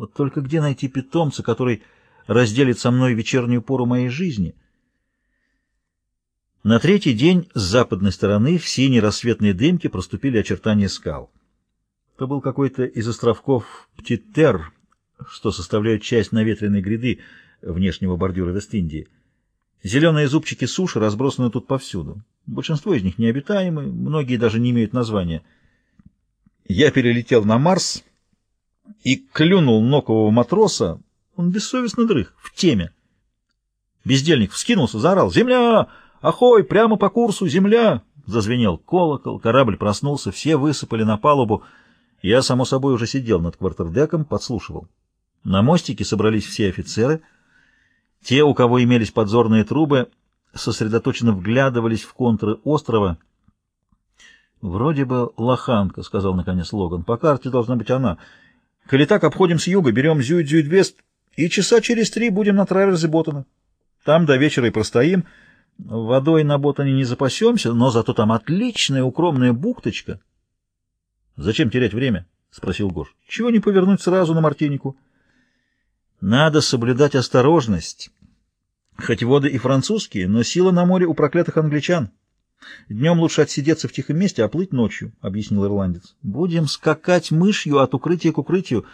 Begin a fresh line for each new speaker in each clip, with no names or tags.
Вот только где найти питомца, который разделит со мной вечернюю пору моей жизни? На третий день с западной стороны в синей рассветной дымке проступили очертания скал. Это был какой-то из островков Птитер, что составляют часть наветренной гряды внешнего бордюра Вест-Индии. Зеленые зубчики суши разбросаны тут повсюду. Большинство из них необитаемы, многие даже не имеют названия. Я перелетел на Марс и клюнул нокового матроса, он бессовестно дрых, в теме. Бездельник вскинулся, заорал «Земля! Ахой! Прямо по курсу! Земля!» Зазвенел колокол, корабль проснулся, все высыпали на палубу. Я, само собой, уже сидел над квартердеком, подслушивал. На мостике собрались все офицеры. Те, у кого имелись подзорные трубы, сосредоточенно вглядывались в контуры острова. «Вроде бы лоханка», — сказал наконец Логан. «По карте должна быть она. Коли так, обходим с юга, берем Зюит-Зюит-Вест, и часа через три будем на траверзе Ботана. Там до вечера и простоим. Водой на Ботане не запасемся, но зато там отличная укромная бухточка». «Зачем терять время?» — спросил Гош. «Чего не повернуть сразу на Мартинику?» Надо соблюдать осторожность. Хоть воды и французские, но сила на море у проклятых англичан. Днем лучше отсидеться в тихом месте, а плыть ночью, — объяснил ирландец. Будем скакать мышью от укрытия к укрытию.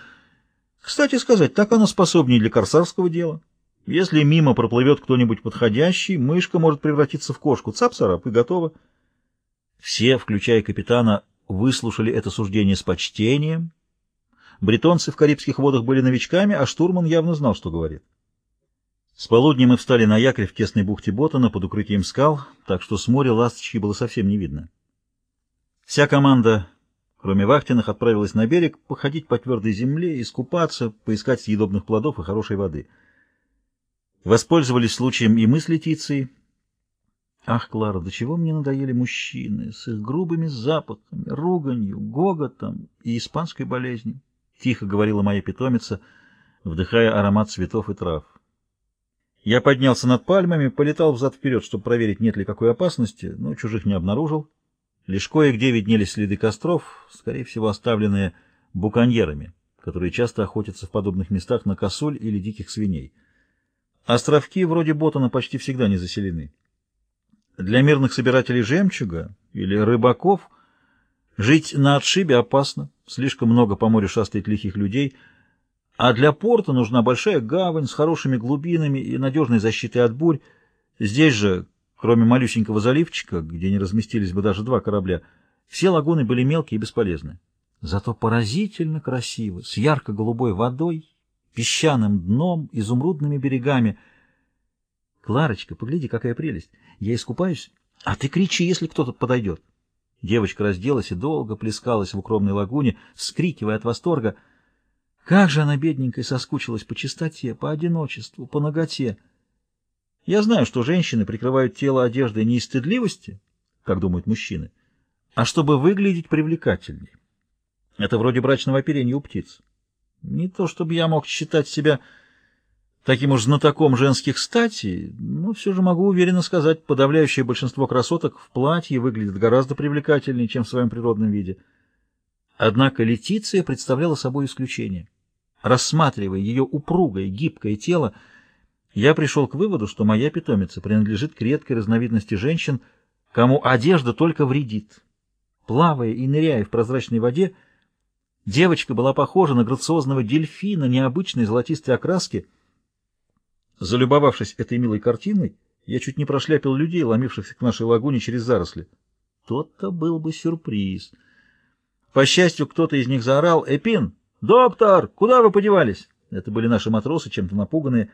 Кстати сказать, так оно способнее для корсарского дела. Если мимо проплывет кто-нибудь подходящий, мышка может превратиться в кошку. Цап-царап, и готово. Все, включая капитана, выслушали это суждение с почтением, Бретонцы в Карибских водах были новичками, а штурман явно знал, что говорит. С полудня мы встали на якорь в тесной бухте Ботана под укрытием скал, так что с моря ласточки было совсем не видно. Вся команда, кроме вахтенных, отправилась на берег походить по твердой земле, искупаться, поискать съедобных плодов и хорошей воды. Воспользовались случаем и мы с Летицией. Ах, Клара, до чего мне надоели мужчины с их грубыми запахами, руганью, гоготом и испанской болезнью. — тихо говорила моя питомица, вдыхая аромат цветов и трав. Я поднялся над пальмами, полетал взад-вперед, чтобы проверить, нет ли какой опасности, но чужих не обнаружил. Лишь кое-где виднелись следы костров, скорее всего, оставленные буконьерами, которые часто охотятся в подобных местах на косуль или диких свиней. Островки вроде Ботана почти всегда не заселены. Для мирных собирателей жемчуга или рыбаков жить на отшибе опасно. Слишком много по морю шастает лихих людей, а для порта нужна большая гавань с хорошими глубинами и надежной защитой от бурь. Здесь же, кроме малюсенького заливчика, где не разместились бы даже два корабля, все лагуны были мелкие и бесполезны. Зато поразительно красиво, с ярко-голубой водой, песчаным дном, изумрудными берегами. Кларочка, погляди, какая прелесть! Я искупаюсь, а ты кричи, если кто-то подойдет. Девочка разделась и долго плескалась в укромной лагуне, вскрикивая от восторга. Как же она, бедненькая, соскучилась по чистоте, по одиночеству, по ноготе. Я знаю, что женщины прикрывают тело одеждой не из стыдливости, как думают мужчины, а чтобы выглядеть привлекательней. Это вроде брачного оперения у птиц. Не то чтобы я мог считать себя таким уж знатоком женских статей, но все же могу уверенно сказать, подавляющее большинство красоток в платье выглядит гораздо привлекательнее, чем в своем природном виде. Однако Летиция представляла собой исключение. Рассматривая ее упругое, гибкое тело, я пришел к выводу, что моя питомица принадлежит к редкой разновидности женщин, кому одежда только вредит. Плавая и ныряя в прозрачной воде, девочка была похожа на грациозного дельфина необычной золотистой окраски — Залюбовавшись этой милой картиной, я чуть не прошляпил людей, ломившихся к нашей лагуне через заросли. То-то был бы сюрприз. По счастью, кто-то из них заорал «Эпин! Доктор! Куда вы подевались?» Это были наши матросы, чем-то напуганные.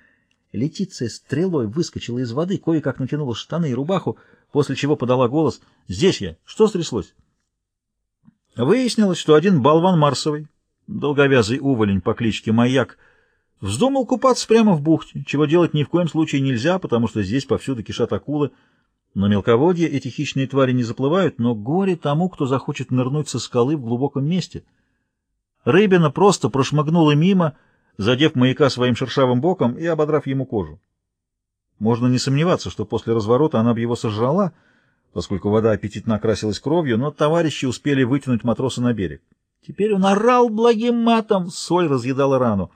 Летиция стрелой выскочила из воды, кое-как натянула штаны и рубаху, после чего подала голос «Здесь я! Что стряслось?» Выяснилось, что один болван Марсовый, долговязый уволень по кличке Маяк, — Вздумал купаться прямо в бухте, чего делать ни в коем случае нельзя, потому что здесь повсюду кишат акулы. На мелководье эти хищные твари не заплывают, но горе тому, кто захочет нырнуть со скалы в глубоком месте. Рыбина просто прошмыгнула мимо, задев маяка своим шершавым боком и ободрав ему кожу. Можно не сомневаться, что после разворота она бы его сожрала, поскольку вода аппетитно окрасилась кровью, но товарищи успели вытянуть матроса на берег. Теперь он орал благим матом, соль разъедала рану.